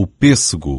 o pêssego.